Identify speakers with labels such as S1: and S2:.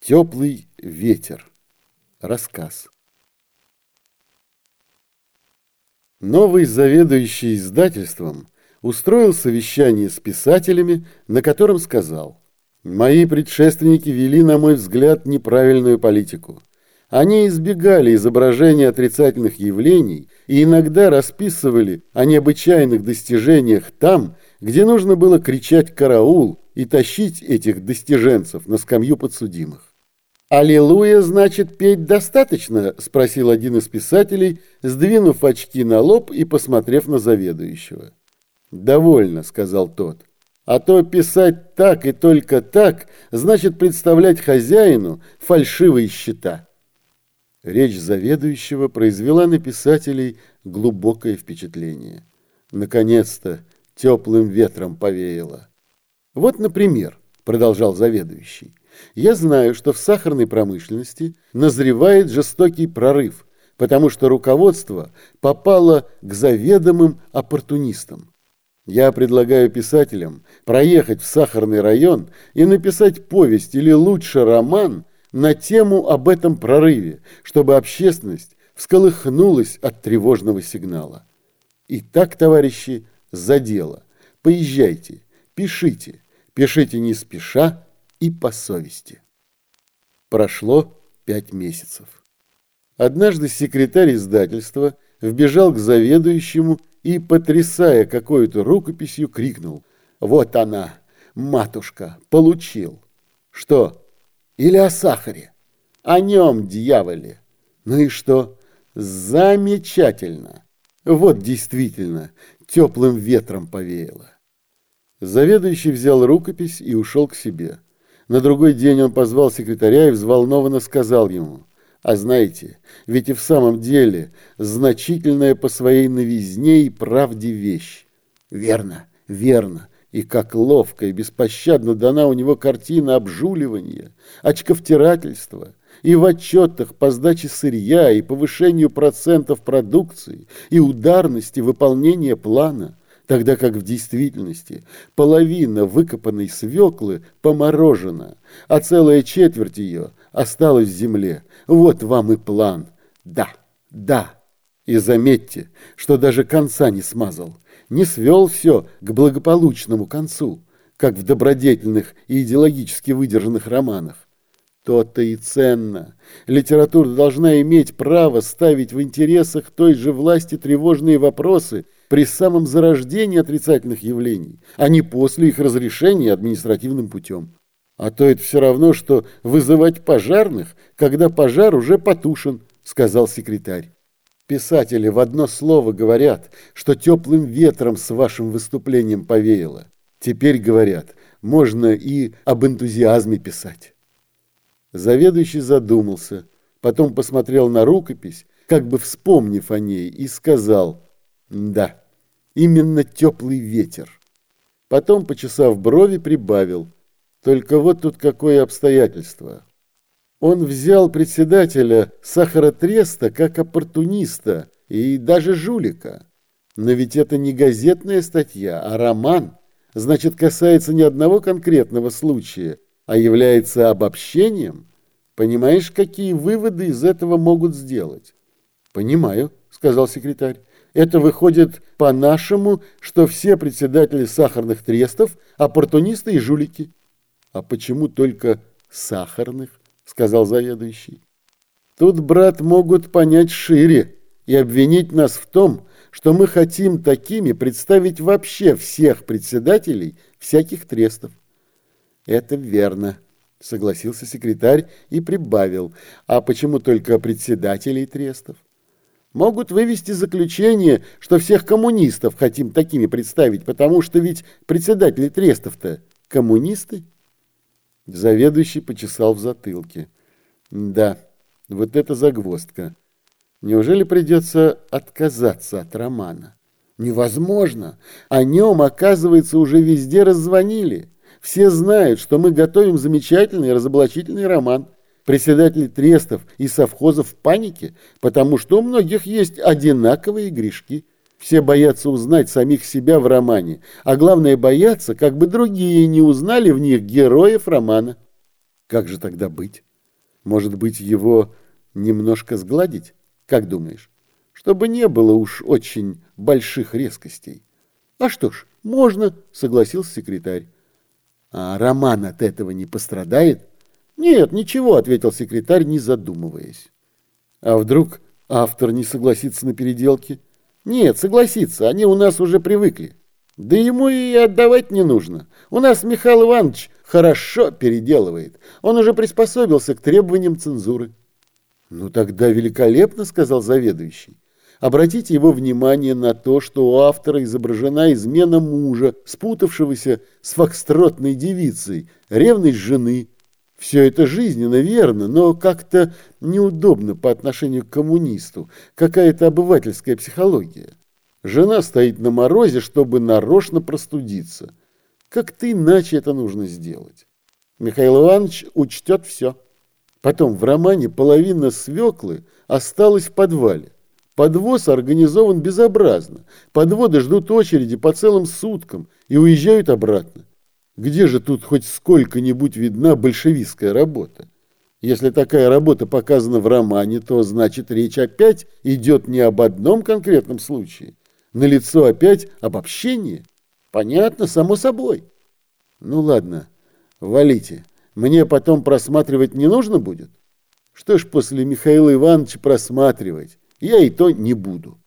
S1: Теплый ветер. Рассказ. Новый заведующий издательством устроил совещание с писателями, на котором сказал, «Мои предшественники вели, на мой взгляд, неправильную политику. Они избегали изображения отрицательных явлений и иногда расписывали о необычайных достижениях там, где нужно было кричать «караул» и тащить этих достиженцев на скамью подсудимых. «Аллилуйя, значит, петь достаточно?» – спросил один из писателей, сдвинув очки на лоб и посмотрев на заведующего. «Довольно», – сказал тот. «А то писать так и только так значит представлять хозяину фальшивые счета». Речь заведующего произвела на писателей глубокое впечатление. Наконец-то теплым ветром повеяло. «Вот, например», – продолжал заведующий, я знаю, что в сахарной промышленности назревает жестокий прорыв, потому что руководство попало к заведомым оппортунистам. Я предлагаю писателям проехать в сахарный район и написать повесть или лучше роман на тему об этом прорыве, чтобы общественность всколыхнулась от тревожного сигнала. Итак, товарищи, за дело. Поезжайте, пишите, пишите не спеша, и по совести. Прошло пять месяцев. Однажды секретарь издательства вбежал к заведующему и, потрясая какой-то рукописью, крикнул «Вот она, матушка, получил!» «Что? Или о сахаре?» «О нем, дьяволе!» «Ну и что?» «Замечательно!» Вот действительно, теплым ветром повеяло. Заведующий взял рукопись и ушел к себе. На другой день он позвал секретаря и взволнованно сказал ему, «А знаете, ведь и в самом деле значительная по своей новизне и правде вещь». «Верно, верно». И как ловко и беспощадно дана у него картина обжуливания, очковтирательства, и в отчетах по сдаче сырья, и повышению процентов продукции, и ударности выполнения плана тогда как в действительности половина выкопанной свеклы поморожена, а целая четверть ее осталась в земле. Вот вам и план. Да, да. И заметьте, что даже конца не смазал, не свел все к благополучному концу, как в добродетельных и идеологически выдержанных романах. То-то и ценно. Литература должна иметь право ставить в интересах той же власти тревожные вопросы при самом зарождении отрицательных явлений, а не после их разрешения административным путем. А то это все равно, что вызывать пожарных, когда пожар уже потушен, сказал секретарь. Писатели в одно слово говорят, что теплым ветром с вашим выступлением повеяло. Теперь говорят, можно и об энтузиазме писать. Заведующий задумался, потом посмотрел на рукопись, как бы вспомнив о ней, и сказал «Да, именно теплый ветер». Потом, почесав брови, прибавил «Только вот тут какое обстоятельство». Он взял председателя сахаротреста как оппортуниста и даже жулика. Но ведь это не газетная статья, а роман. Значит, касается не одного конкретного случая – а является обобщением, понимаешь, какие выводы из этого могут сделать? Понимаю, сказал секретарь. Это выходит по-нашему, что все председатели сахарных трестов – оппортунисты и жулики. А почему только сахарных, сказал заведующий. Тут, брат, могут понять шире и обвинить нас в том, что мы хотим такими представить вообще всех председателей всяких трестов. Это верно, согласился секретарь и прибавил. А почему только председателей трестов? Могут вывести заключение, что всех коммунистов хотим такими представить, потому что ведь председатели трестов-то коммунисты. Заведующий почесал в затылке. Да, вот это загвоздка. Неужели придется отказаться от романа? Невозможно. О нем, оказывается, уже везде раззвонили. Все знают, что мы готовим замечательный разоблачительный роман. Председатели трестов и совхозов в панике, потому что у многих есть одинаковые грешки. Все боятся узнать самих себя в романе, а главное боятся, как бы другие не узнали в них героев романа. Как же тогда быть? Может быть, его немножко сгладить? Как думаешь? Чтобы не было уж очень больших резкостей. А что ж, можно, согласился секретарь. А Роман от этого не пострадает? Нет, ничего, ответил секретарь, не задумываясь. А вдруг автор не согласится на переделки? Нет, согласится, они у нас уже привыкли. Да ему и отдавать не нужно. У нас Михаил Иванович хорошо переделывает. Он уже приспособился к требованиям цензуры. Ну тогда великолепно, сказал заведующий. Обратите его внимание на то, что у автора изображена измена мужа, спутавшегося с фокстротной девицей, ревность жены. Все это жизненно верно, но как-то неудобно по отношению к коммунисту, какая-то обывательская психология. Жена стоит на морозе, чтобы нарочно простудиться. Как-то иначе это нужно сделать. Михаил Иванович учтет все. Потом в романе половина свеклы осталась в подвале. Подвоз организован безобразно. Подводы ждут очереди по целым суткам и уезжают обратно. Где же тут хоть сколько-нибудь видна большевистская работа? Если такая работа показана в романе, то значит речь опять идет не об одном конкретном случае. Налицо опять обобщение. Понятно, само собой. Ну ладно, валите. Мне потом просматривать не нужно будет? Что ж после Михаила Ивановича просматривать? я и то не буду.